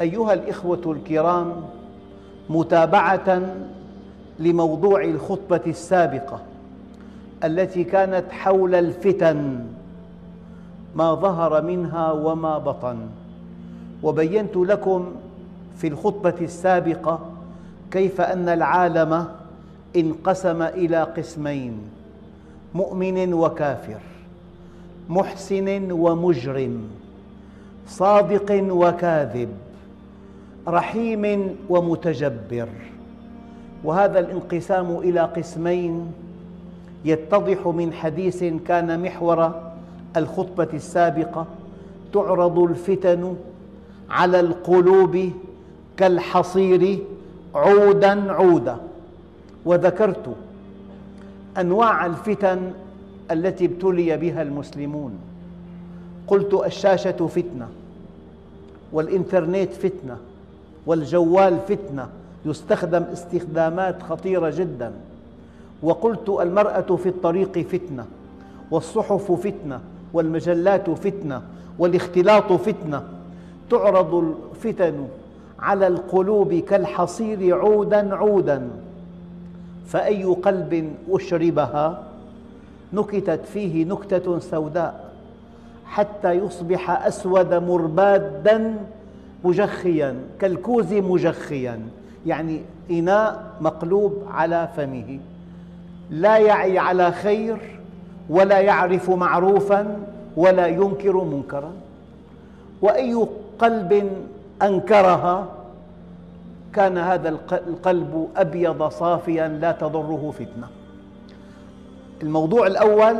أيها الإخوة الكرام متابعة لموضوع الخطبة السابقة التي كانت حول الفتن ما ظهر منها وما بطن. وبينت لكم في الخطبة السابقة كيف أن العالم انقسم إلى قسمين مؤمن وكافر محسن ومجرم صادق وكاذب. رحيم ومتجبر. وهذا الانقسام إلى قسمين يتضح من حديث كان محور الخطبة السابقة تعرض الفتن على القلوب كالحصير عودا عودا. وذكرت أنواع الفتن التي ابتلي بها المسلمون. قلت الشاشة فتنة والإنترنت فتنة. والجوال فتنة يستخدم استخدامات خطيرة جدا. وقلت المرأة في الطريق فتنة والصحف فتنة والمجلات فتنة والاختلاط فتنة. تعرض الفتن على القلوب كالحصير عودا عودا. فأي قلب أشربها؟ نكتت فيه نكتة سوداء حتى يصبح أسود مربادا مجخيا كالكوز مجخيا يعني إناء مقلوب على فمه. لا يعي على خير ولا يعرف معروفا ولا ينكر منكرا. وأي قلب أنكرها كان هذا القلب أبيض صافيا لا تضره فتنة. الموضوع الأول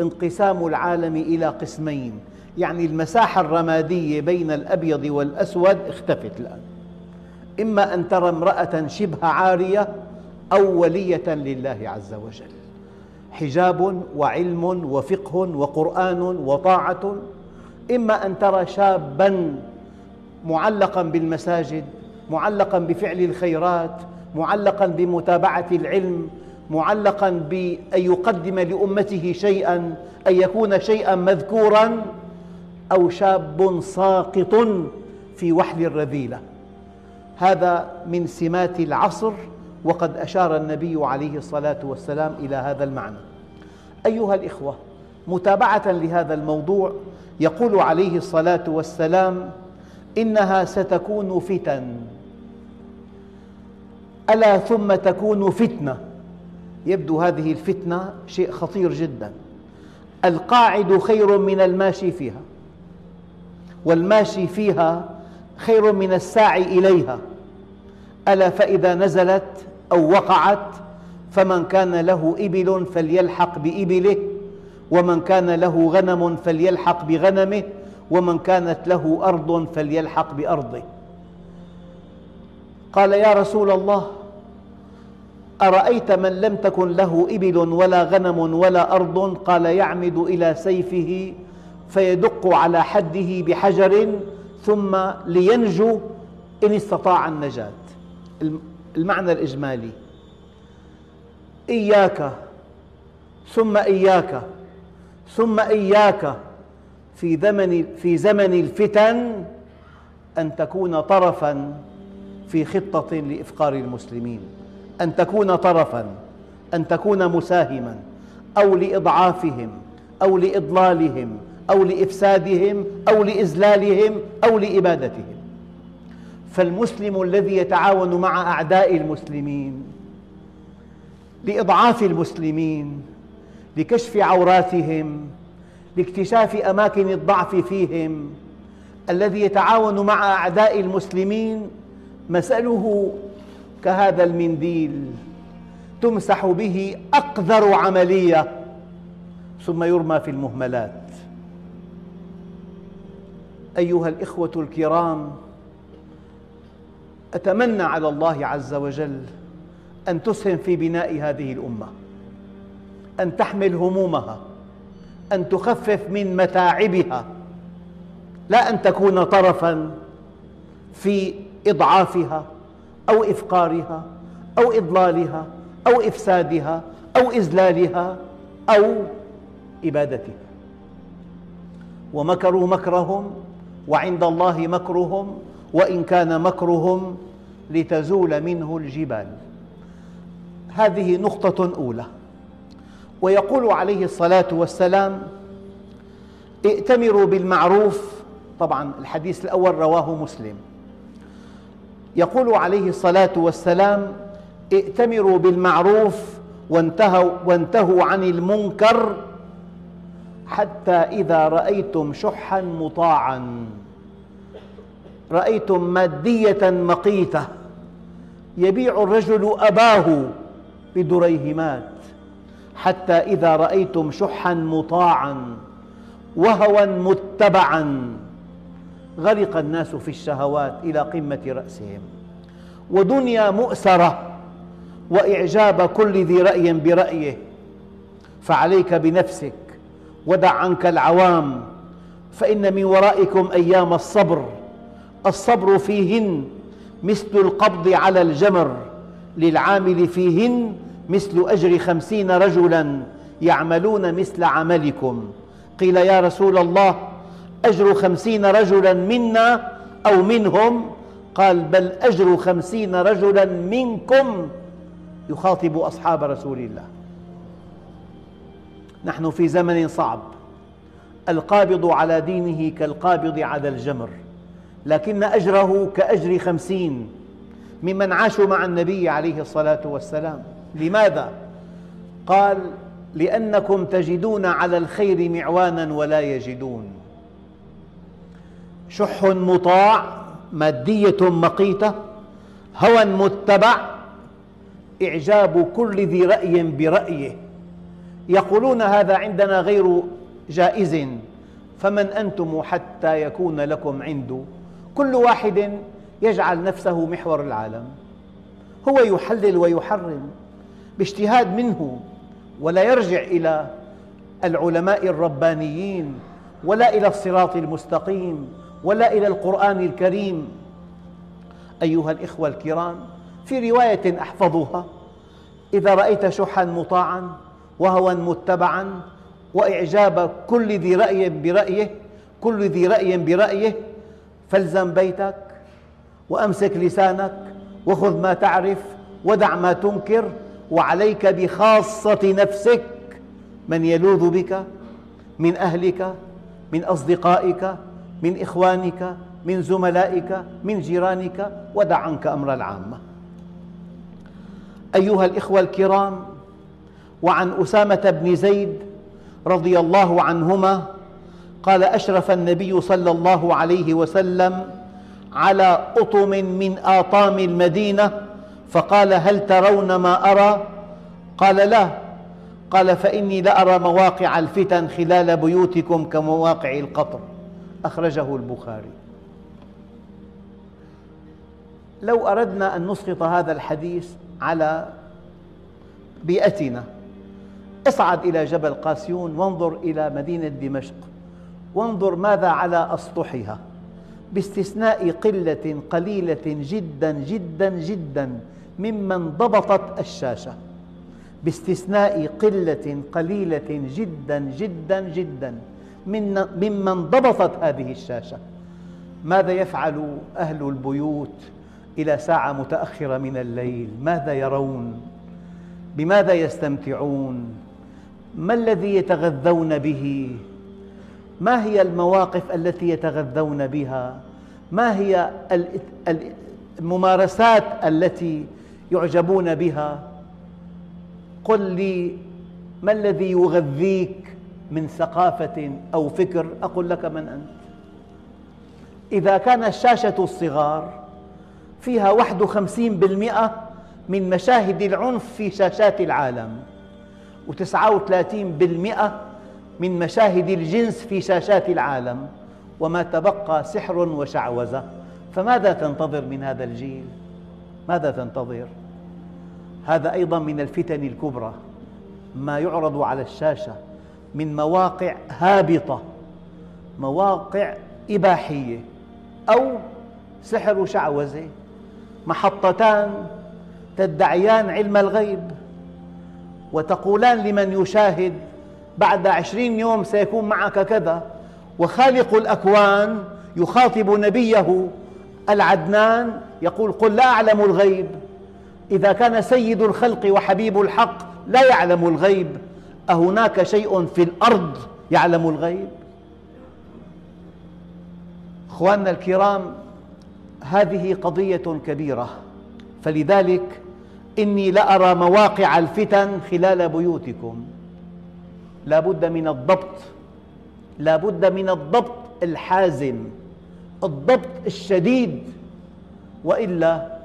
انقسام العالم إلى قسمين. يعني المساحة الرمادية بين الأبيض والأسود اختفت الآن. إما أن ترى امرأة شبه عارية أو ولية لله عز وجل. حجاب وعلم وفقه وقرآن وطاعة. إما أن ترى شاباً معلقاً بالمساجد معلقاً بفعل الخيرات معلقاً بمتابعة العلم معلقاً بأن يقدم لأمته شيئاً أن يكون شيئاً مذكوراً. أو شاب ساقط في وحل الرذيلة. هذا من سمات العصر وقد أشار النبي عليه الصلاة والسلام إلى هذا المعنى. أيها الإخوة متابعة لهذا الموضوع يقول عليه الصلاة والسلام إنها ستكون فتن. ألا ثم تكون فتنة؟ يبدو هذه الفتنة شيء خطير جدا. القاعد خير من الماشي فيها. والماشي فيها خير من الساعي إليها. ألا فإذا نزلت أو وقعت فمن كان له إبل فليلحق بإبله ومن كان له غنم فليلحق بغنمه ومن كانت له أرض فليلحق بأرضه. قال يا رسول الله أرأيت من لم تكن له إبل ولا غنم ولا أرض؟ قال يعمد إلى سيفه فيدق على حده بحجر ثم لينجو إن استطاع النجاة. المعنى الإجمالي. إياك ثم إياك ثم إياك في زمن في زمن الفتن أن تكون طرفاً في خطة لإفقار المسلمين. أن تكون طرفاً أن تكون مساهماً أو لإضعافهم أو لإضلالهم أو لإفسادهم أو لإذلالهم أو لإبادتهم. فالمسلم الذي يتعاون مع أعداء المسلمين لإضعاف المسلمين لكشف عوراتهم لاكتشاف أماكن الضعف فيهم الذي يتعاون مع أعداء المسلمين مسأله كهذا المنديل تمسح به أقذر عملية ثم يرمى في المهملات. أيها الإخوة الكرام أتمنى على الله عز وجل أن تسهم في بناء هذه الأمة أن تحمل همومها أن تخفف من متاعبها لا أن تكون طرفاً في إضعافها أو إفقارها أو إضلالها أو إفسادها أو إذلالها أو إبادتها. ومكروا مكرهم وعند الله مكرهم وإن كان مكرهم لتزول منه الجبال. هذه نقطة أولى. ويقول عليه الصلاة والسلام ائتمروا بالمعروف. طبعا الحديث الأول رواه مسلم. يقول عليه الصلاة والسلام ائتمروا بالمعروف وانتهوا, وانتهوا عن المنكر حتى إذا رأيتم شحا مطاعا. رأيتم مادية مقيتة يبيع الرجل أباه بدريهمات حتى إذا رأيتم شحا مطاعا وهوى متبعا غرق الناس في الشهوات إلى قمة رأسهم. ودنيا مؤسرة وإعجاب كل ذي رأي برأيه. فعليك بنفسك ودع عنك العوام فإن من ورائكم أيام الصبر. الصبر فيهن مثل القبض على الجمر للعامل فيهن مثل أجر خمسين رجلا يعملون مثل عملكم. قيل يا رسول الله أجر خمسين رجلا منا أو منهم؟ قال بل أجر خمسين رجلا منكم يخاطب أصحاب رسول الله. نحن في زمن صعب. القابض على دينه كالقابض على الجمر. لكن أجره كأجر خمسين ممن عاشوا مع النبي عليه الصلاة والسلام. لماذا؟ قال لأنكم تجدون على الخير معوانا ولا يجدون. شح مطاع مادية مقيتة هوى متبع إعجاب كل ذي رأي برأيه. يقولون هذا عندنا غير جائز فمن أنتم حتى يكون لكم عنده كل واحد يجعل نفسه محور العالم. هو يحلل ويحرم باجتهاد منه ولا يرجع إلى العلماء الربانيين ولا إلى الصراط المستقيم ولا إلى القرآن الكريم. أيها الإخوة الكرام في رواية أحفظها إذا رأيت شحا مطاعا وهوى متبعا وإعجاب كل ذي رأي برأيه كل ذي رأي برأيه فالزم بيتك وأمسك لسانك وخذ ما تعرف ودع ما تنكر وعليك بخاصة نفسك من يلوذ بك من أهلك من أصدقائك من إخوانك من زملائك من جيرانك ودع عنك أمر العامة. أيها الإخوة الكرام وعن أسامة بن زيد رضي الله عنهما قال أشرف النبي صلى الله عليه وسلم على أطم من آطام المدينة فقال هل ترون ما أرى؟ قال لا. قال فإني لأرى مواقع الفتن خلال بيوتكم كمواقع القطر. أخرجه البخاري. لو أردنا أن نسقط هذا الحديث على بيئتنا اصعد إلى جبل قاسيون وانظر إلى مدينة دمشق. وانظر ماذا على أسطحها. باستثناء قلة قليلة جدا جدا جدا ممن ضبطت الشاشة. باستثناء قلة قليلة جدا جدا جدا ممن ضبطت هذه الشاشة. ماذا يفعل أهل البيوت إلى ساعة متأخرة من الليل؟ ماذا يرون؟ بماذا يستمتعون؟ ما الذي يتغذون به؟ ما هي المواقف التي يتغذون بها؟ ما هي الممارسات التي يعجبون بها؟ قل لي ما الذي يغذيك من ثقافة أو فكر؟ أقول لك من أنت. إذا كانت شاشة الصغار فيها 51% من مشاهد العنف في شاشات العالم و39% من مشاهد الجنس في شاشات العالم وما تبقى سحر وشعوذة فماذا تنتظر من هذا الجيل؟ ماذا تنتظر؟ هذا أيضا من الفتن الكبرى ما يعرض على الشاشة من مواقع هابطة مواقع إباحية أو سحر وشعوذة محطتان تدعيان علم الغيب وتقولان لمن يشاهد بعد عشرين يوم سيكون معك كذا. وخالق الأكوان يخاطب نبيه العدنان يقول قل لا أعلم الغيب. إذا كان سيد الخلق وحبيب الحق لا يعلم الغيب. أهناك شيء في الأرض يعلم الغيب؟ أخواننا الكرام هذه قضية كبيرة. فلذلك إني لأرى مواقع الفتن خلال بيوتكم. لا بد من الضبط لا بد من الضبط الحازم الضبط الشديد وإلا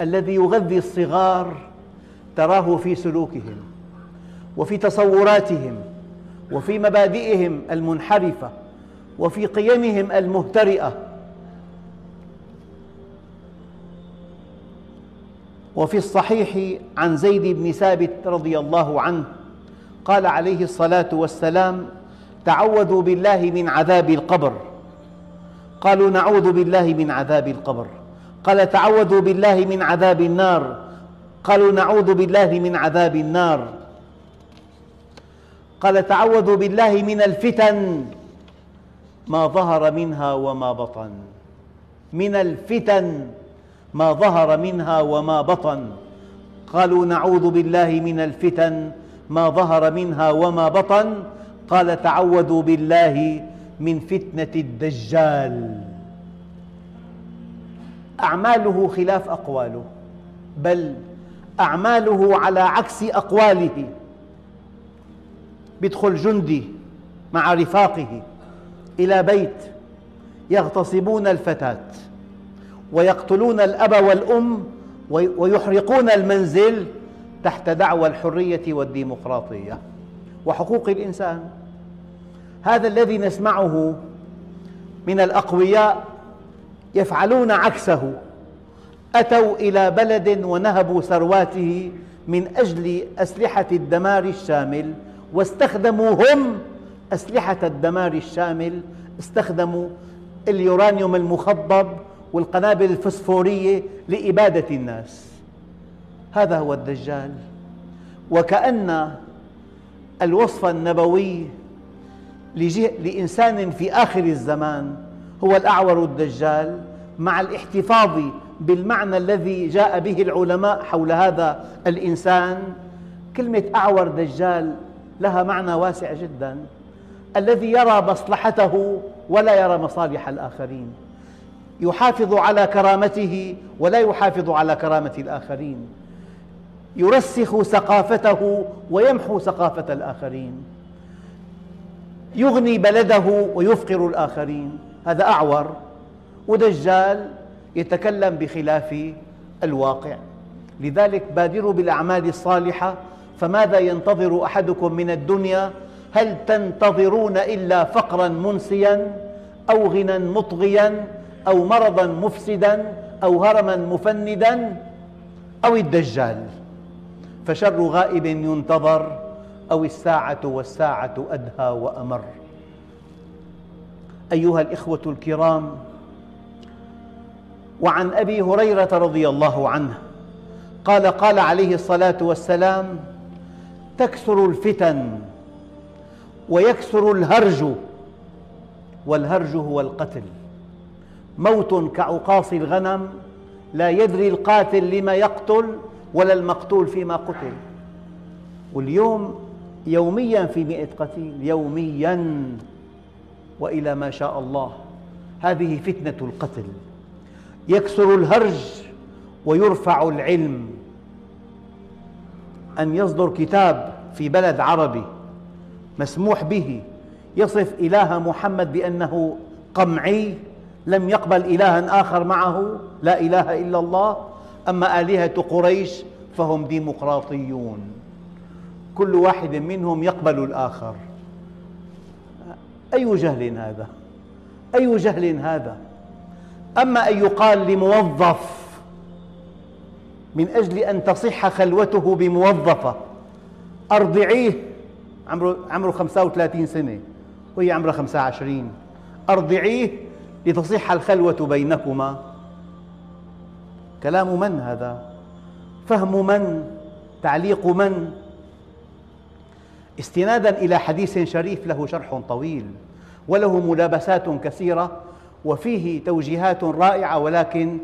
الذي يغذي الصغار تراه في سلوكهم وفي تصوراتهم وفي مبادئهم المنحرفة وفي قيمهم المهترئة. وفي الصحيح عن زيد بن ثابت رضي الله عنه قال عليه الصلاة والسلام تعوذوا بالله من عذاب القبر. قالوا نعوذ بالله من عذاب القبر. قال تعوذوا بالله من عذاب النار. قالوا نعوذ بالله من عذاب النار. قال تعوذوا بالله من الفتن ما ظهر منها وما بطن. من الفتن ما ظهر منها وما بطن. قالوا نعوذ بالله من الفتن ما ظهر منها وما بطن قال تعوذوا بالله من فتنة الدجال. أعماله خلاف أقواله بل أعماله على عكس أقواله. يدخل جندي مع رفاقه إلى بيت يغتصبون الفتاة ويقتلون الأب والأم ويحرقون المنزل تحت دعوى الحرية والديمقراطية وحقوق الإنسان. هذا الذي نسمعه من الأقوياء يفعلون عكسه. أتوا إلى بلد ونهبوا ثرواته من أجل أسلحة الدمار الشامل واستخدموا هم أسلحة الدمار الشامل. استخدموا اليورانيوم المخضب والقنابل الفسفورية لإبادة الناس. هذا هو الدجال. وكأن الوصف النبوي لإنسان في آخر الزمان هو الأعور الدجال مع الاحتفاظ بالمعنى الذي جاء به العلماء حول هذا الإنسان. كلمة أعور دجال لها معنى واسع جدا الذي يرى مصلحته ولا يرى مصالح الآخرين. يحافظ على كرامته ولا يحافظ على كرامة الآخرين. يرسخ ثقافته ويمحو ثقافة الآخرين. يغني بلده ويفقر الآخرين. هذا أعور. ودجال يتكلم بخلاف الواقع. لذلك بادروا بالأعمال الصالحة. فماذا ينتظر أحدكم من الدنيا؟ هل تنتظرون إلا فقرا منسيا أو غنى مطغيا أو مرضا مفسدا أو هرما مفندا أو الدجال؟ فشر غائب ينتظر أو الساعة والساعة أدهى وأمر. أيها الإخوة الكرام وعن أبي هريرة رضي الله عنه قال قال عليه الصلاة والسلام تكثر الفتن ويكثر الهرج والهرج هو القتل. موت كعقاص الغنم لا يدري القاتل لما يقتل ولا المقتول فيما قتل. واليوم يوميا في مئة قتيل يوميا وإلى ما شاء الله. هذه فتنة القتل. يكثر الهرج ويرفع العلم. أن يصدر كتاب في بلد عربي مسموح به يصف إله محمد بأنه قمعي لم يقبل إلها آخر معه لا إله إلا الله. أما آلهة قريش فهم ديمقراطيون. كل واحد منهم يقبل الآخر. أي جهل هذا؟ أي جهل هذا؟ أما أن يقال لموظف من أجل أن تصح خلوته بموظفة أرضعيه. عمره, عمره 35 سنة وهي عمرها 25 أرضعيه لتصح الخلوة بينكما. كلام من هذا؟ فهم من؟ تعليق من؟ استنادا إلى حديث شريف له شرح طويل وله ملابسات كثيرة وفيه توجيهات رائعة ولكن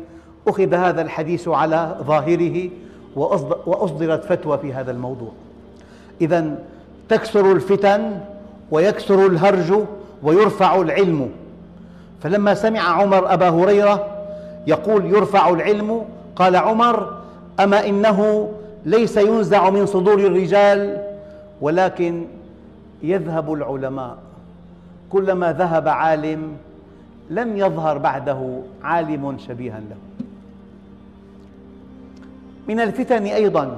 أخذ هذا الحديث على ظاهره وأصدرت فتوى في هذا الموضوع إذا تكثر الفتن ويكثر الهرج ويرفع العلم فلما سمع عمر أبا هريرة يقول يرفع العلم. قال عمر أما إنه ليس ينزع من صدور الرجال ولكن يذهب العلماء. كلما ذهب عالم لم يظهر بعده عالم شبيها له. من الفتن أيضا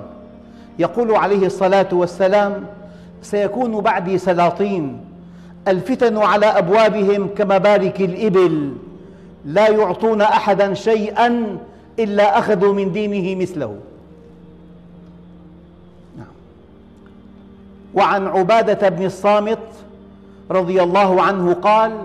يقول عليه الصلاة والسلام سيكون بعدي سلاطين. الفتن على أبوابهم كمبارك الإبل. لا يعطون أحدا شيئا إلا أخذوا من دينه مثله نعم. وعن عبادة بن الصامت رضي الله عنه قال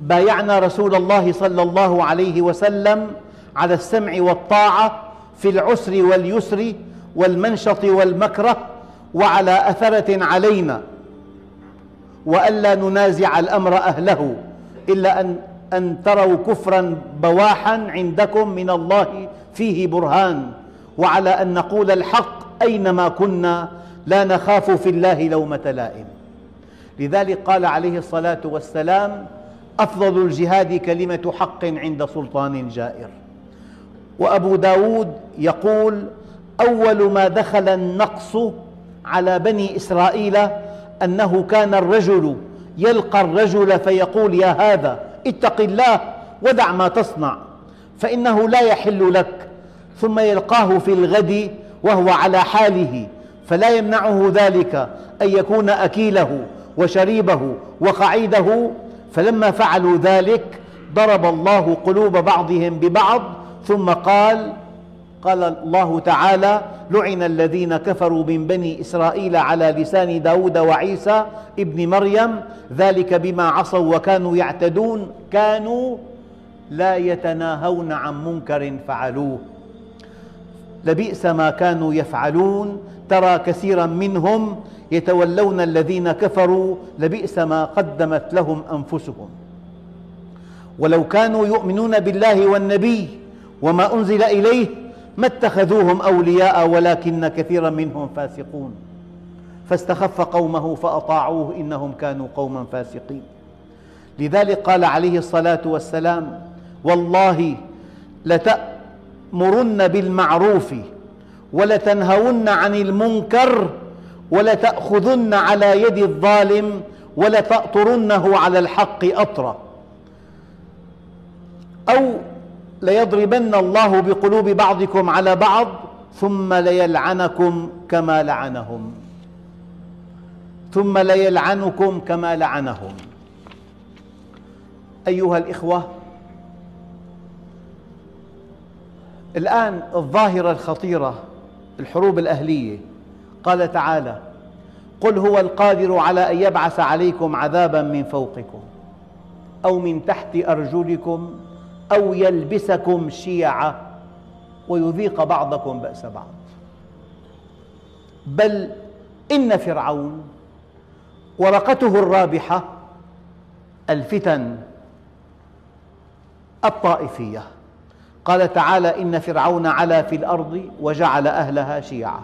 بايعنا رسول الله صلى الله عليه وسلم على السمع والطاعة في العسر واليسر والمنشط والمكره وعلى أثرة علينا وألا ننازع الأمر أهله إلا أن, أن تروا كفرا بواحا عندكم من الله فيه برهان. وعلى أن نقول الحق أينما كنا لا نخاف في الله لومة لائم. لذلك قال عليه الصلاة والسلام أفضل الجهاد كلمة حق عند سلطان جائر. وأبو داود يقول أول ما دخل النقص على بني إسرائيل أنه كان الرجل يلقى الرجل فيقول يا هذا اتق الله ودع ما تصنع فإنه لا يحل لك. ثم يلقاه في الغد وهو على حاله فلا يمنعه ذلك أن يكون أكيله وشريبه وقعيده. فلما فعلوا ذلك ضرب الله قلوب بعضهم ببعض ثم قال قال الله تعالى لعن الذين كفروا من بني إسرائيل على لسان داود وعيسى ابن مريم ذلك بما عصوا وكانوا يعتدون كانوا لا يتناهون عن منكر فعلوه. لبئس ما كانوا يفعلون ترى كثيرا منهم يتولون الذين كفروا لبئس ما قدمت لهم أنفسهم. ولو كانوا يؤمنون بالله والنبي وما أنزل إليه ما اتخذوهم أولياء ولكن كثيرا منهم فاسقون. فاستخف قومه فأطاعوه إنهم كانوا قوما فاسقين. لذلك قال عليه الصلاة والسلام والله لتأمرن بالمعروف ولتنهون عن المنكر ولتأخذن على يد الظالم ولتأطرنه على الحق أطرا أو ليضربن الله بقلوب بعضكم على بعض ثم ليلعنكم كما لعنهم. ثم ليلعنكم كما لعنهم. أيها الإخوة الآن الظاهرة الخطيرة الحروب الأهلية قال تعالى قل هو القادر على أن يبعث عليكم عذابا من فوقكم أو من تحت أرجلكم أو يلبسكم شيعا ويذيق بعضكم بأس بعض. بل إن فرعون ورقته الرابحة الفتن الطائفية. قال تعالى إن فرعون علا في الأرض وجعل أهلها شيعا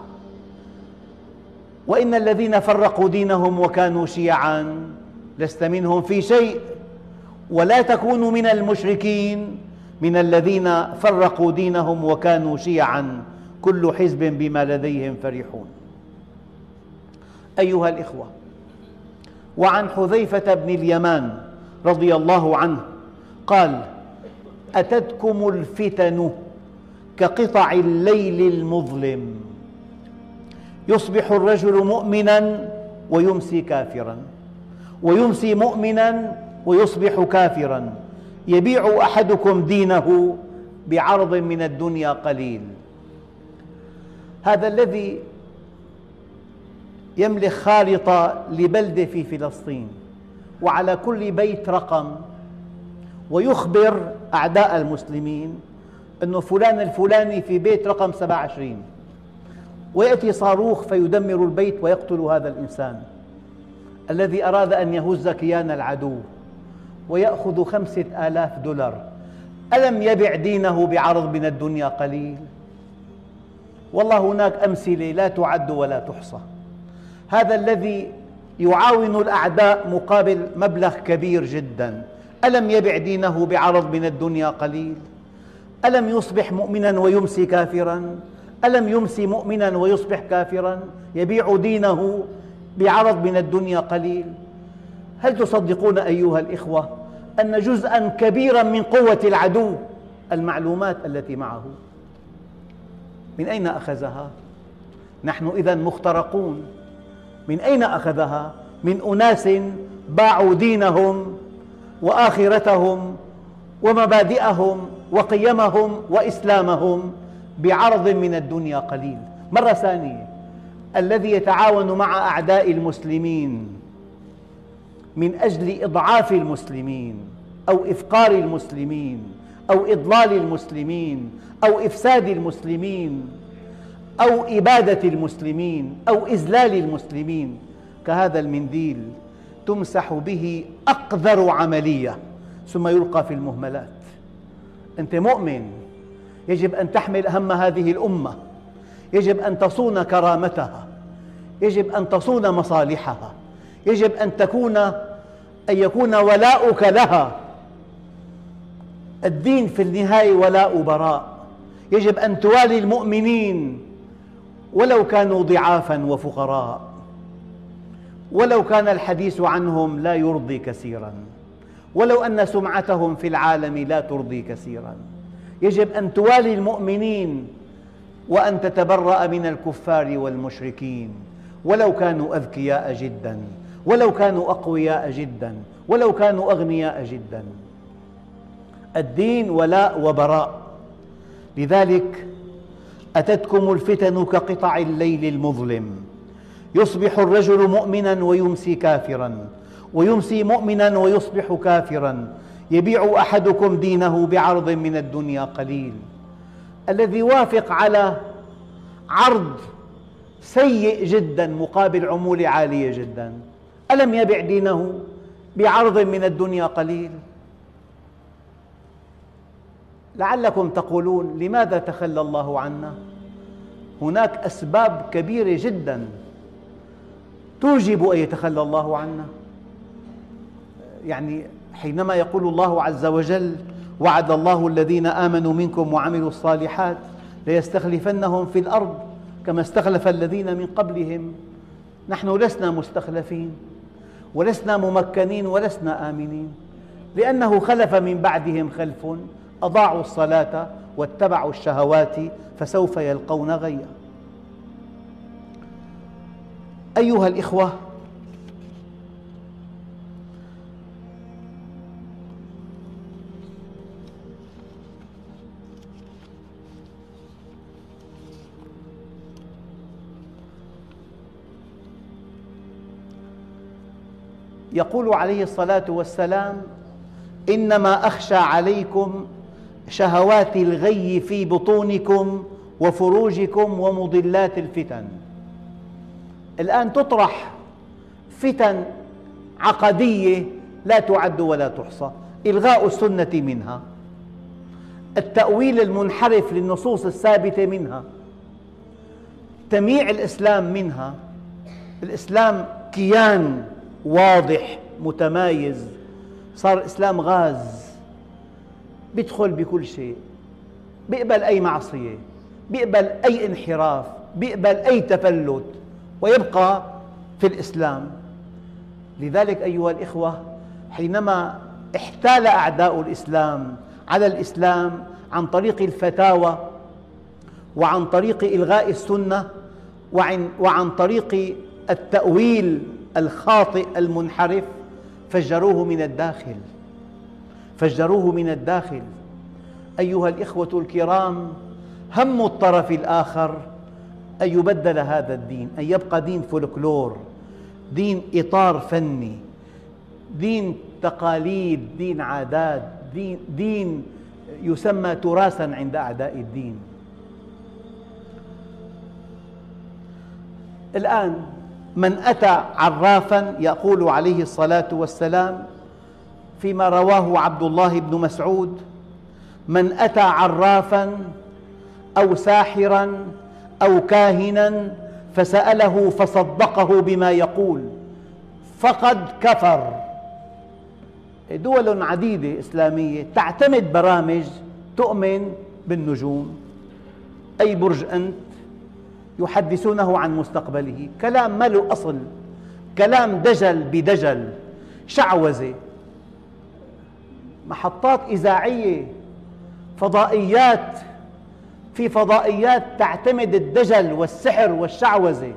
وإن الذين فرقوا دينهم وكانوا شيعا لست منهم في شيء. ولا تكونوا من المشركين من الذين فرقوا دينهم وكانوا شيعا. كل حزب بما لديهم فرحون. أيها الإخوة وعن حذيفة بن اليمان رضي الله عنه قال أتتكم الفتن كقطع الليل المظلم. يصبح الرجل مؤمنا ويمسي كافرا ويمسي مؤمنا ويصبح كافرا. يبيع أحدكم دينه بعرض من الدنيا قليل. هذا الذي يملك خارطة لبلدة في فلسطين وعلى كل بيت رقم ويخبر أعداء المسلمين أن فلان الفلاني في بيت رقم 27 ويأتي صاروخ فيدمر البيت ويقتل هذا الإنسان. الذي أراد أن يهز كيان العدو. ويأخذ خمسة آلاف دولار. ألم يبع دينه بعرض من الدنيا قليل؟ والله هناك أمثلة لا تعد ولا تحصى. هذا الذي يعاون الأعداء مقابل مبلغ كبير جدا. ألم يبع دينه بعرض من الدنيا قليل؟ ألم يصبح مؤمنا ويمسي كافرا؟ ألم يمسي مؤمنا ويصبح كافرا؟ يبيع دينه بعرض من الدنيا قليل؟ هل تصدقون أيها الإخوة أن جزءا كبيرا من قوة العدو المعلومات التي معه من أين أخذها؟ نحن إذا مخترقون من أين أخذها؟ من أناس باعوا دينهم وآخرتهم ومبادئهم وقيمهم وإسلامهم بعرض من الدنيا قليل مرة ثانية الذي يتعاون مع أعداء المسلمين من أجل إضعاف المسلمين أو إفقار المسلمين أو إضلال المسلمين أو إفساد المسلمين أو إبادة المسلمين أو إذلال المسلمين. كهذا المنديل تمسح به أقذر عملية ثم يلقى في المهملات. أنت مؤمن؟ يجب أن تحمل هم هذه الأمة. يجب أن تصون كرامتها. يجب أن تصون مصالحها. يجب أن تكون أن يكون ولاؤك لها. الدين في النهاية ولاء براء. يجب أن توالي المؤمنين ولو كانوا ضعافا وفقراء. ولو كان الحديث عنهم لا يرضي كثيرا. ولو أن سمعتهم في العالم لا ترضي كثيرا. يجب أن توالي المؤمنين وأن تتبرأ من الكفار والمشركين. ولو كانوا أذكياء جدا. ولو كانوا أقوياء جدا ولو كانوا أغنياء جدا. الدين ولاء وبراء. لذلك أتتكم الفتن كقطع الليل المظلم. يصبح الرجل مؤمنا ويمسي كافرا ويمسي مؤمنا ويصبح كافرا. يبيع أحدكم دينه بعرض من الدنيا قليل. الذي يوافق على عرض سيء جدا مقابل عمولة عالية جدا. ألم يبع دينه بعرض من الدنيا قليل؟ لعلكم تقولون لماذا تخلى الله عنا؟ هناك أسباب كبيرة جدا توجب أن يتخلى الله عنا. يعني حينما يقول الله عز وجل وعد الله الذين آمنوا منكم وعملوا الصالحات ليستخلفنهم في الأرض كما استخلف الذين من قبلهم. نحن لسنا مستخلفين. ولسنا ممكنين ولسنا آمنين. لأنه خلف من بعدهم خلف أضاعوا الصلاة واتبعوا الشهوات فسوف يلقون غيا. أيها الإخوة يقول عليه الصلاة والسلام إنما أخشى عليكم شهوات الغي في بطونكم وفروجكم ومضلات الفتن. الآن تطرح فتن عقدية لا تعد ولا تحصى إلغاء السنة منها التأويل المنحرف للنصوص الثابتة منها تمييع الإسلام منها الإسلام كيان واضح متمايز. صار الإسلام غاز. بيدخل بكل شيء. بيقبل أي معصية. بيقبل أي انحراف. بيقبل أي تفلت. ويبقى في الإسلام. لذلك أيها الإخوة حينما احتال أعداء الإسلام على الإسلام عن طريق الفتاوى وعن طريق إلغاء السنة وعن, وعن طريق التأويل الخاطئ المنحرف فجروه من الداخل. فجروه من الداخل. أيها الإخوة الكرام هم الطرف الآخر أن يبدل هذا الدين أن يبقى دين فولكلور دين إطار فني دين تقاليد دين عادات دين, دين يسمى تراثا عند أعداء الدين. الآن من أتى عرافا يقول عليه الصلاة والسلام فيما رواه عبد الله بن مسعود من أتى عرافا أو ساحرا أو كاهنا فسأله فصدقه بما يقول فقد كفر. دول عديدة إسلامية تعتمد برامج تؤمن بالنجوم. أي برج أنت؟ يحدثونه عن مستقبله. كلام ما له أصل كلام دجل بدجل شعوذة. محطات إذاعية فضائيات في فضائيات تعتمد الدجل والسحر والشعوذة.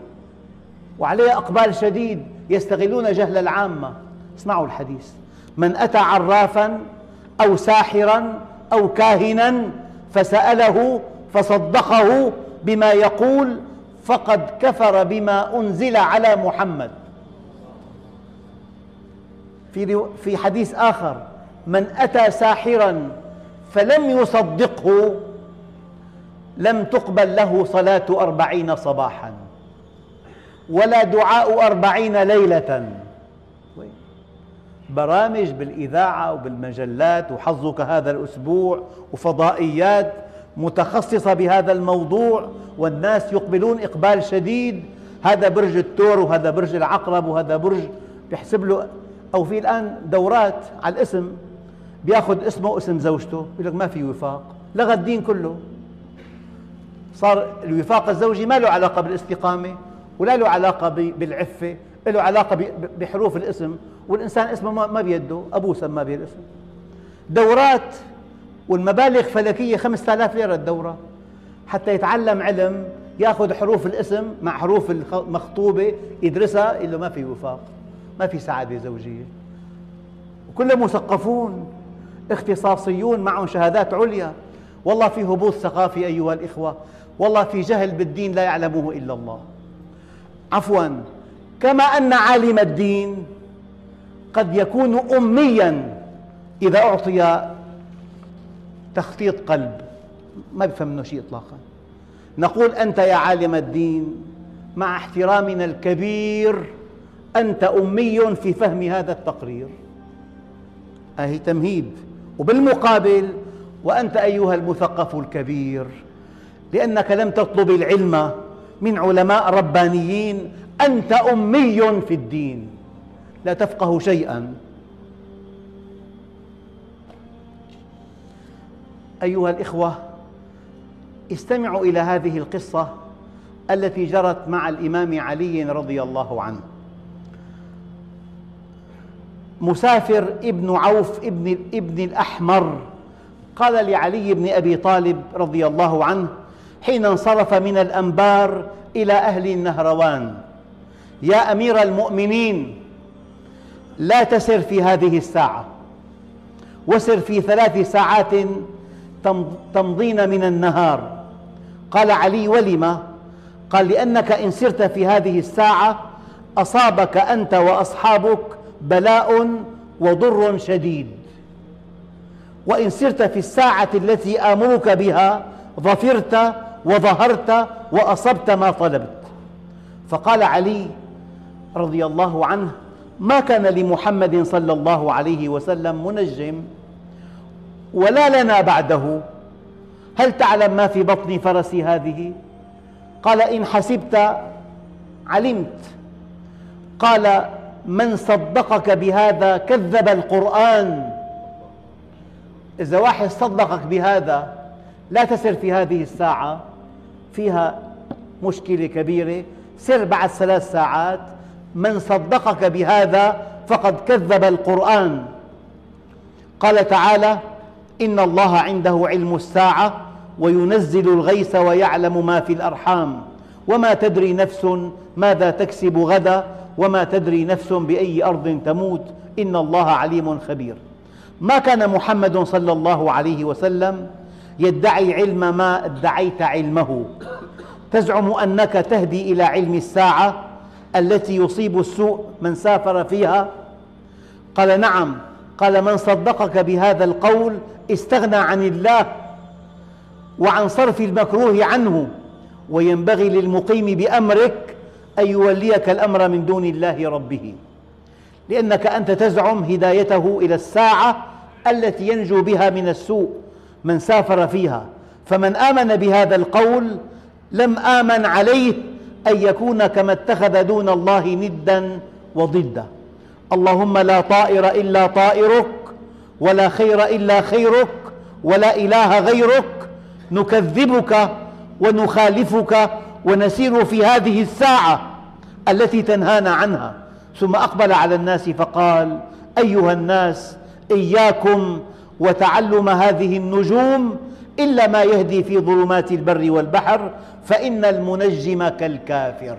وعليها إقبال شديد يستغلون جهل العامة. اسمعوا الحديث. من أتى عرافا أو ساحرا أو كاهنا فسأله فصدقه بما يقول فقد كفر بما أنزل على محمد. في حديث آخر من أتى ساحرا فلم يصدقه لم تقبل له صلاة أربعين صباحا ولا دعاء أربعين ليلة. برامج بالإذاعة وبالمجلات وحظك هذا الأسبوع وفضائيات. متخصصة بهذا الموضوع والناس يقبلون إقبال شديد. هذا برج الثور وهذا برج العقرب وهذا برج بيحسب له. أو في الآن دورات على الاسم بياخذ اسمه واسم زوجته يقول لك ما في وفاق. لغى الدين كله. صار الوفاق الزوجي ما له علاقة بالاستقامة ولا له علاقة بالعفة له علاقة بحروف الاسم والإنسان اسمه ما بيده أبوه سماه به الاسم. دورات والمبالغ فلكية خمسة آلاف ليرة الدورة. حتى يتعلم علم يأخذ حروف الاسم مع حروف المخطوبة يدرسها يقول ما في وفاق ما في سعادة زوجية. وكلهم مثقفون اختصاصيون معهم شهادات عليا. والله في هبوط ثقافي أيها الإخوة. والله في جهل بالدين لا يعلمه إلا الله. عفوا كما أن عالم الدين قد يكون أميا إذا أعطي تخطيط قلب. ما بفهم منه شيء إطلاقا. نقول أنت يا عالم الدين مع احترامنا الكبير أنت أمي في فهم هذا التقرير. هذه تمهيد. وبالمقابل وأنت أيها المثقف الكبير لأنك لم تطلب العلم من علماء ربانيين أنت أمي في الدين. لا تفقه شيئا. أيها الإخوة استمعوا إلى هذه القصة التي جرت مع الإمام علي رضي الله عنه. مسافر ابن عوف ابن, ابن الأحمر قال لعلي بن أبي طالب رضي الله عنه حين انصرف من الأنبار إلى أهل النهروان يا أمير المؤمنين لا تسر في هذه الساعة وسر في ثلاث ساعات تمضين من النهار. قال علي ولم قال لأنك إن سرت في هذه الساعة أصابك أنت وأصحابك بلاء وضر شديد. وإن سرت في الساعة التي آمرك بها ظفرت وظهرت وأصبت ما طلبت. فقال علي رضي الله عنه ما كان لمحمد صلى الله عليه وسلم منجم؟ ولا لنا بعده. هل تعلم ما في بطن فرسي هذه؟ قال إن حسبت علمت. قال من صدقك بهذا كذب القرآن. إذا واحد صدقك بهذا لا تسر في هذه الساعة. فيها مشكلة كبيرة. سر بعد ثلاث ساعات. من صدقك بهذا فقد كذب القرآن. قال تعالى إن الله عنده علم الساعة وينزل الغيث ويعلم ما في الأرحام. وما تدري نفس ماذا تكسب غدا وما تدري نفس بأي أرض تموت. إن الله عليم خبير. ما كان محمد صلى الله عليه وسلم يدعي علم ما ادعيت علمه. تزعم أنك تهدي إلى علم الساعة التي يصيب السوء من سافر فيها؟ قال نعم. قال من صدقك بهذا القول استغنى عن الله وعن صرف المكروه عنه وينبغي للمقيم بأمرك أن يوليك الأمر من دون الله ربه. لأنك أنت تزعم هدايته إلى الساعة التي ينجو بها من السوء من سافر فيها. فمن آمن بهذا القول لم آمن عليه أن يكون كما اتخذ دون الله ندا وضدا. اللهم لا طائر إلا طائرك ولا خير إلا خيرك ولا إله غيرك. نكذبك ونخالفك ونسير في هذه الساعة التي تنهانا عنها. ثم أقبل على الناس فقال أيها الناس إياكم وتعلم هذه النجوم إلا ما يهدي في ظلمات البر والبحر فإن المنجم كالكافر.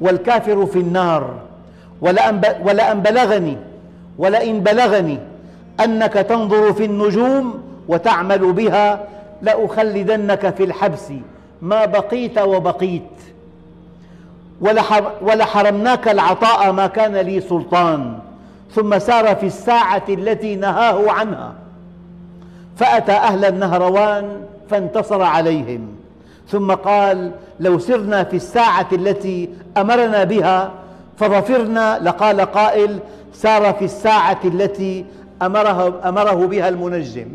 والكافر في النار. ولأن بلغني ولئن بلغني أنك تنظر في النجوم وتعمل بها لأخلدنك في الحبس ما بقيت وبقيت. ولحرمناك العطاء ما كان لي سلطان ثم سار في الساعة التي نهاه عنها. فأتى أهل النهروان فانتصر عليهم ثم قال لو سرنا في الساعة التي أمرنا بها فظفرنا لقال قائل سار في الساعة التي أمره, أمره بها المنجم.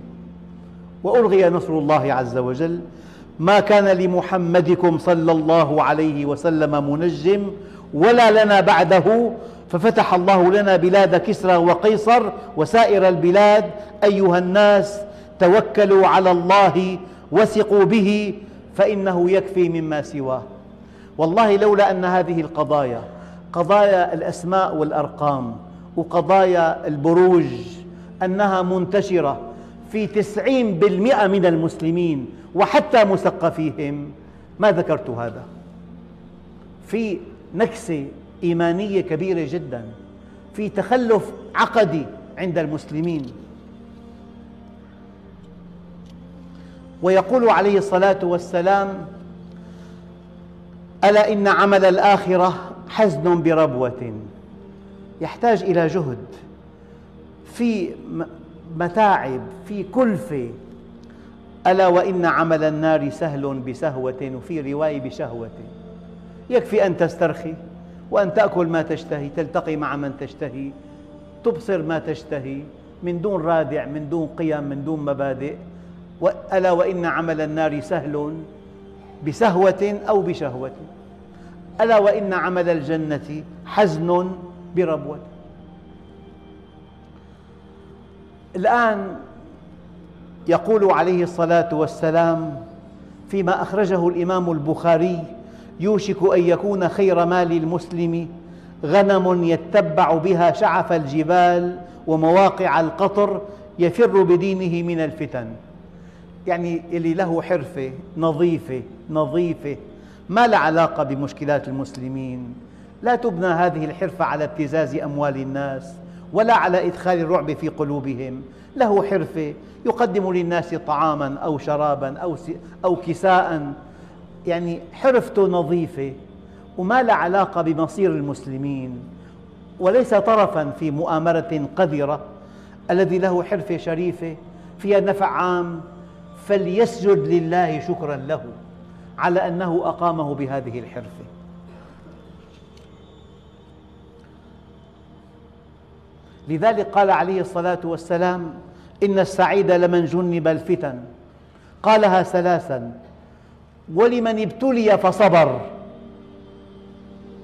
وألغي نصر الله عز وجل. ما كان لمحمدكم صلى الله عليه وسلم منجم ولا لنا بعده ففتح الله لنا بلاد كسرى وقيصر وسائر البلاد. أيها الناس توكلوا على الله وثقوا به فإنه يكفي مما سواه. والله لولا أن هذه القضايا قضايا الأسماء والأرقام وقضايا البروج أنها منتشرة في تسعين بالمئة من المسلمين وحتى مثقفيهم. ما ذكرت هذا؟ في نكسة إيمانية كبيرة جدا في تخلف عقدي عند المسلمين. ويقول عليه الصلاة والسلام ألا إن عمل الآخرة حزن بربوة؟ يحتاج إلى جهد في متاعب في كلفة. ألا وإن عمل النار سهل بسهوة وفي رواية بشهوة. يكفي أن تسترخي وأن تأكل ما تشتهي تلتقي مع من تشتهي تبصر ما تشتهي من دون رادع من دون قيم من دون مبادئ. ألا وإن عمل النار سهل بسهوة أو بشهوة. ألا وإن عمل الجنة حزن بربوة. الآن يقول عليه الصلاة والسلام فيما أخرجه الإمام البخاري يوشك أن يكون خير مال المسلم غنم يتبع بها شعف الجبال ومواقع القطر يفر بدينه من الفتن. يعني اللي له حرفة نظيفة نظيفة. ما لا علاقة بمشكلات المسلمين؟ لا تبنى هذه الحرفة على ابتزاز أموال الناس ولا على إدخال الرعب في قلوبهم. له حرفة يقدم للناس طعاما أو شرابا أو, أو كساء. يعني حرفته نظيفة وما لا علاقة بمصير المسلمين. وليس طرفا في مؤامرة قذرة. الذي له حرفة شريفة فيها نفع عام. فليسجد لله شكرا له على أنه أقامه بهذه الحرفة. لذلك قال عليه الصلاة والسلام إن السعيد لمن جنب الفتن. قالها ثلاثا ولمن ابتلي فصبر.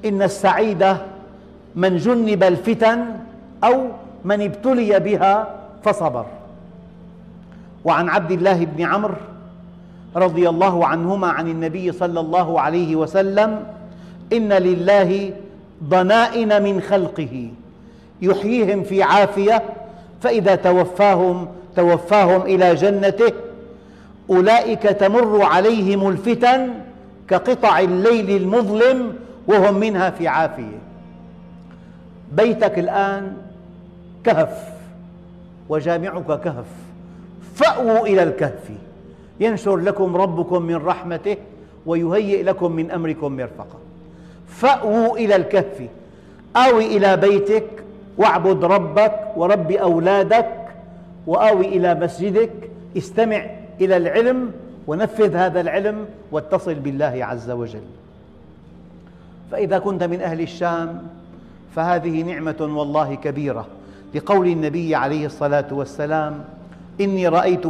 إن السعيد من جنب الفتن أو من ابتلي بها فصبر. وعن عبد الله بن عمرو رضي الله عنهما عن النبي صلى الله عليه وسلم إن لله ضنائن من خلقه. يحييهم في عافية فإذا توفاهم توفاهم إلى جنته أولئك تمر عليهم الفتن كقطع الليل المظلم وهم منها في عافية. بيتك الآن كهف وجامعك كهف فأووا إلى الكهف. ينشر لكم ربكم من رحمته ويهيئ لكم من أمركم مرفقا. فأووا إلى الكهف آوي إلى بيتك واعبد ربك ورب أولادك وآوي إلى مسجدك. استمع إلى العلم ونفذ هذا العلم واتصل بالله عز وجل. فإذا كنت من أهل الشام فهذه نعمة والله كبيرة. لقول النبي عليه الصلاة والسلام إني رأيت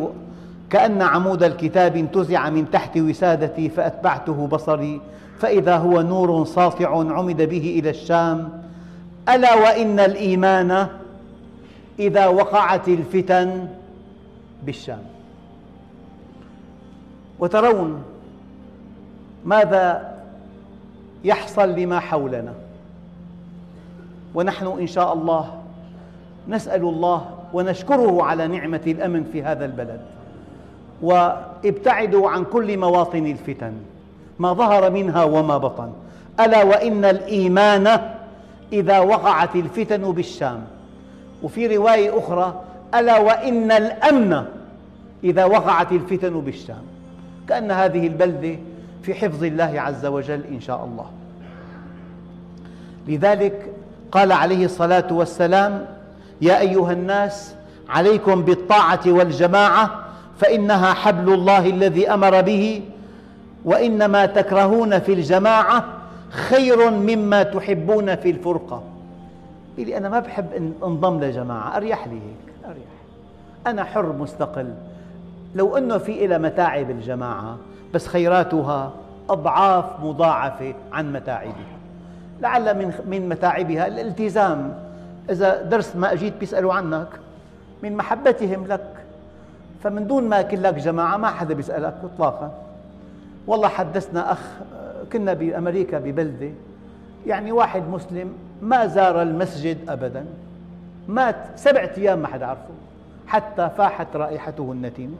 كأن عمود الكتاب انتزع من تحت وسادتي فأتبعته بصري فإذا هو نور ساطع عمد به إلى الشام ألا وإن الإيمان إذا وقعت الفتن بالشام. وترون ماذا يحصل لما حولنا. ونحن إن شاء الله نسأل الله ونشكره على نعمة الأمن في هذا البلد. وابتعدوا عن كل مواطن الفتن ما ظهر منها وما بطن. ألا وإن الإيمان إذا وقعت الفتن بالشام. وفي رواية أخرى ألا وإن الأمن إذا وقعت الفتن بالشام. كأن هذه البلدة في حفظ الله عز وجل إن شاء الله. لذلك قال عليه الصلاة والسلام يا أيها الناس عليكم بالطاعة والجماعة فإنها حبل الله الذي أمر به وإنما تكرهون في الجماعة خير مما تحبون في الفرقة. لي أنا ما بحب أنضم لجماعة أريح لي هيك أريح. أنا حر مستقل. لو أنه في إلى متاعب الجماعة بس خيراتها أضعاف مضاعفة عن متاعبها. لعل من من متاعبها الالتزام. إذا درس ما أجيت بيسألوا عنك من محبتهم لك. فمن دون ما يكون لك جماعة ما حدا بيسألك إطلاقا. والله حدثنا أخ كنا بأمريكا ببلدة. يعني واحد مسلم ما زار المسجد أبدا. مات سبعة أيام ما حدا عرفه حتى فاحت رائحته النتيمة.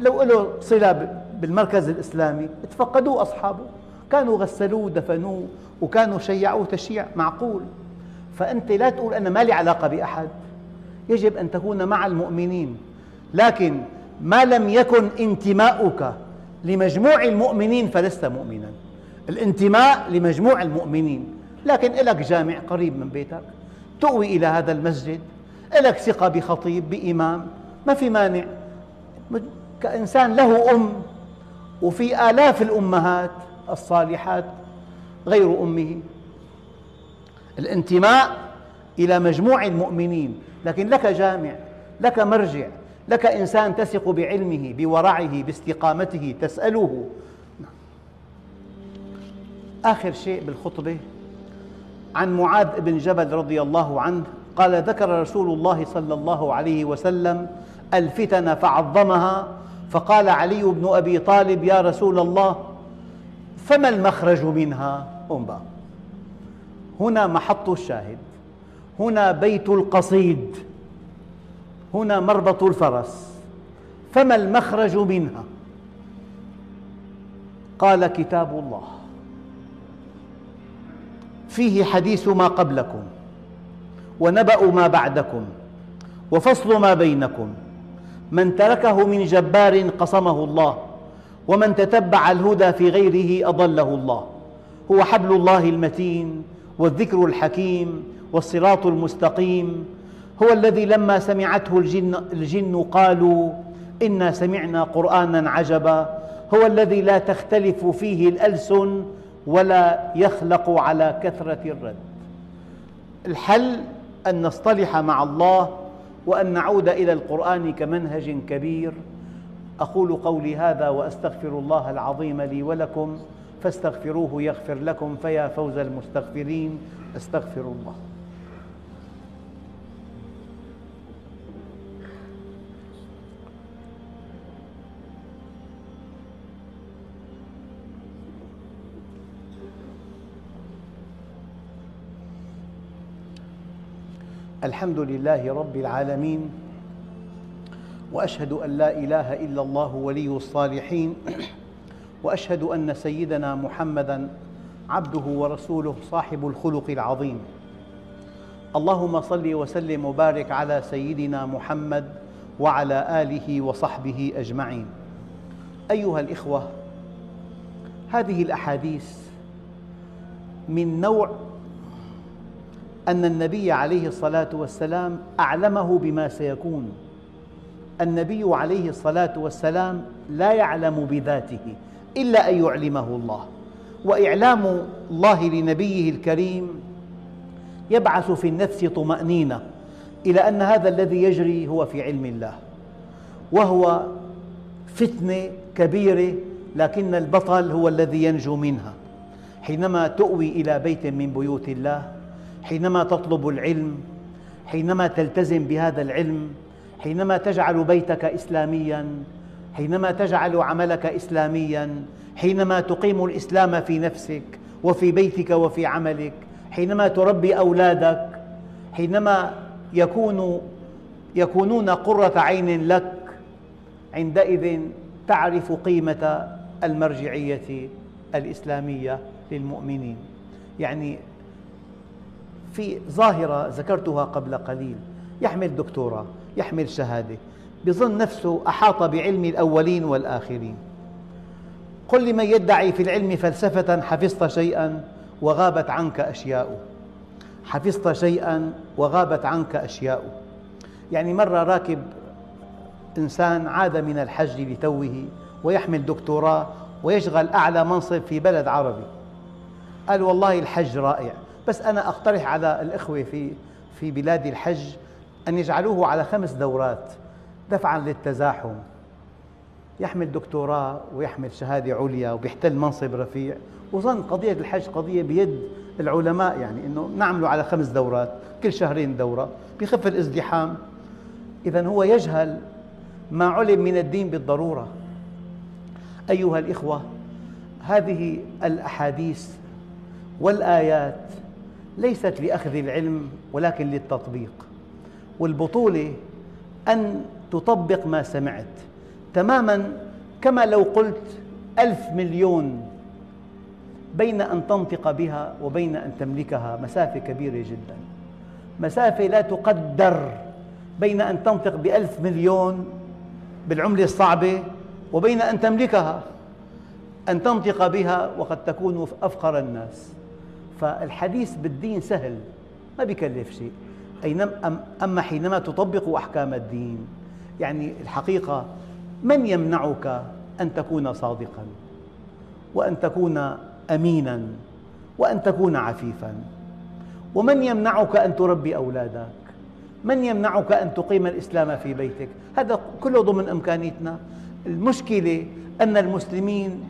لو له صلة بالمركز الإسلامي تفقدوه أصحابه. كانوا غسلوه ودفنوه وكانوا شيعوه تشييع معقول. فأنت لا تقول أنا ما لي علاقة بأحد. يجب أن تكون مع المؤمنين. لكن ما لم يكن انتماؤك لمجموع المؤمنين فلست مؤمنا. الانتماء لمجموع المؤمنين. لكن لك جامع قريب من بيتك تؤوي إلى هذا المسجد لك ثقة بخطيب بإمام ما في مانع. كإنسان له أم وفي آلاف الأمهات الصالحات غير أمه. الانتماء إلى مجموع المؤمنين. لكن لك جامع لك مرجع لك إنسان تثق بعلمه بورعه باستقامته تسأله. آخر شيء بالخطبة عن معاذ بن جبل رضي الله عنه قال ذكر رسول الله صلى الله عليه وسلم الفتن فعظمها فقال علي بن أبي طالب يا رسول الله فما المخرج منها؟ هنا محط الشاهد هنا بيت القصيد. هنا مربط الفرس. فما المخرج منها؟ قال كتاب الله. فيه حديث ما قبلكم ونبأ ما بعدكم وفصل ما بينكم. من تركه من جبار قصمه الله ومن تتبع الهدى في غيره أضله الله. هو حبل الله المتين والذكر الحكيم والصراط المستقيم هو الذي لما سمعته الجن, الجن قالوا إنا سمعنا قرآنا عجبا. هو الذي لا تختلف فيه الألسن ولا يخلق على كثرة الرد. الحل أن نصطلح مع الله وأن نعود إلى القرآن كمنهج كبير. أقول قولي هذا وأستغفر الله العظيم لي ولكم فاستغفروه يغفر لكم فيا فوز المستغفرين. أستغفر الله. الحمد لله رب العالمين وأشهد أن لا إله إلا الله ولي الصالحين وأشهد أن سيدنا محمداً عبده ورسوله صاحب الخلق العظيم. اللهم صل وسلم وبارك على سيدنا محمد وعلى آله وصحبه أجمعين. أيها الإخوة هذه الأحاديث من نوع أن النبي عليه الصلاة والسلام أعلمه بما سيكون. النبي عليه الصلاة والسلام لا يعلم بذاته إلا أن يعلمه الله. وإعلام الله لنبيه الكريم يبعث في النفس طمأنينة إلى أن هذا الذي يجري هو في علم الله. وهو فتنة كبيرة لكن البطل هو الذي ينجو منها. حينما تؤوي إلى بيت من بيوت الله حينما تطلب العلم حينما تلتزم بهذا العلم حينما تجعل بيتك إسلامياً حينما تجعل عملك إسلامياً حينما تقيم الإسلام في نفسك وفي بيتك وفي عملك حينما تربي أولادك حينما يكون يكونون قرة عين لك عندئذ تعرف قيمة المرجعية الإسلامية للمؤمنين. يعني في ظاهرة ذكرتها قبل قليل. يحمل دكتوراه يحمل شهادة. يظن نفسه أحاط بعلم الأولين والآخرين. قل لمن يدعي في العلم فلسفة حفظت شيئا وغابت عنك أشياء حفظت شيئا وغابت عنك أشياء يعني مرة راكب إنسان عاد من الحج لتوه ويحمل دكتوراه ويشغل أعلى منصب في بلد عربي. قال والله الحج رائع. بس أنا أقترح على الإخوة في في بلاد الحج أن يجعلوه على خمس دورات دفعا للتزاحم. يحمل دكتوراه ويحمل شهادة عليا وبيحتل منصب رفيع. وظن قضية الحج قضية بيد العلماء يعني أنه نعمله على خمس دورات كل شهرين دورة بيخف الازدحام. إذا هو يجهل ما علم من الدين بالضرورة. أيها الإخوة هذه الأحاديث والآيات ليست لأخذ العلم ولكن للتطبيق. والبطولة أن تطبق ما سمعت. تماما كما لو قلت ألف مليون بين أن تنطق بها وبين أن تملكها. مسافة كبيرة جدا. مسافة لا تقدر بين أن تنطق بألف مليون بالعملة الصعبة وبين أن تملكها. أن تنطق بها وقد تكون أفقر الناس. فالحديث بالدين سهل ما بيكلف شيء. أما حينما تطبق أحكام الدين يعني الحقيقة من يمنعك أن تكون صادقاً؟ وأن تكون أميناً؟ وأن تكون عفيفاً؟ ومن يمنعك أن تربي أولادك؟ من يمنعك أن تقيم الإسلام في بيتك؟ هذا كله ضمن إمكانيتنا. المشكلة أن المسلمين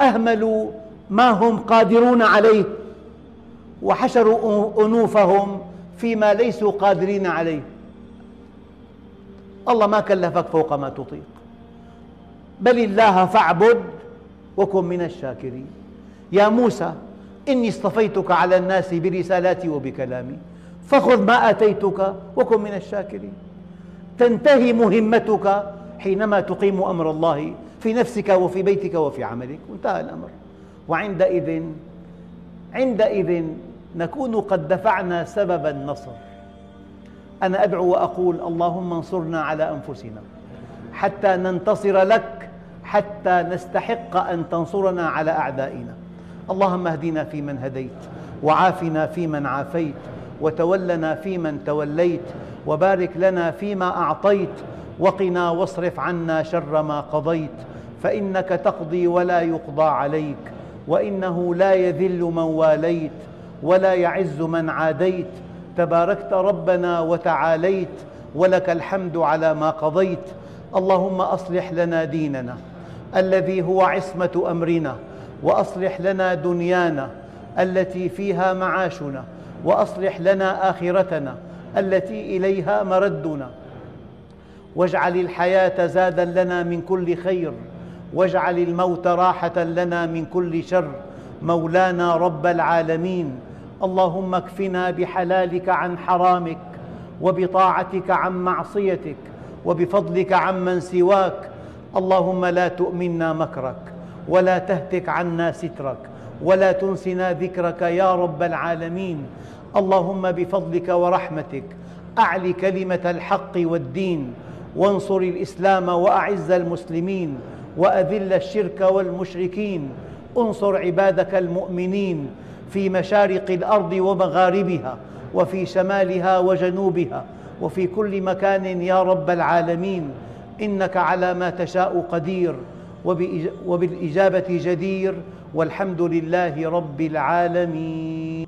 أهملوا ما هم قادرون عليه. وحشروا أنوفهم فيما ليسوا قادرين عليه. الله ما كلفك فوق ما تطيق. بل الله فاعبد وكن من الشاكرين. يا موسى إني اصطفيتك على الناس برسالاتي وبكلامي. فخذ ما آتيتك وكن من الشاكرين. تنتهي مهمتك حينما تقيم أمر الله في نفسك وفي بيتك وفي عملك. وانتهى الأمر. وعندئذ عندئذ نكون قد دفعنا سبب النصر. أنا أدعو وأقول اللهم انصرنا على أنفسنا حتى ننتصر لك حتى نستحق أن تنصرنا على أعدائنا. اللهم اهدنا فيمن هديت وعافنا فيمن عافيت وتولنا فيمن توليت وبارك لنا فيما أعطيت وقنا واصرف عنا شر ما قضيت فإنك تقضي ولا يقضى عليك وإنه لا يذل من واليت. ولا يعز من عاديت. تباركت ربنا وتعاليت ولك الحمد على ما قضيت. اللهم أصلح لنا ديننا الذي هو عصمة أمرنا وأصلح لنا دنيانا التي فيها معاشنا وأصلح لنا آخرتنا التي إليها مردنا. واجعل الحياة زادا لنا من كل خير واجعل الموت راحة لنا من كل شر. مولانا رب العالمين اللهم اكفنا بحلالك عن حرامك وبطاعتك عن معصيتك وبفضلك عمن سواك. اللهم لا تؤمنا مكرك ولا تهتك عنا سترك ولا تنسنا ذكرك يا رب العالمين. اللهم بفضلك ورحمتك أعل كلمة الحق والدين وانصر الإسلام وأعز المسلمين وأذل الشرك والمشركين. انصر عبادك المؤمنين في مشارق الأرض ومغاربها وفي شمالها وجنوبها وفي كل مكان يا رب العالمين. إنك على ما تشاء قدير وبالإجابة جدير. والحمد لله رب العالمين.